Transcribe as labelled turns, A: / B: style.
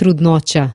A: trudnoća.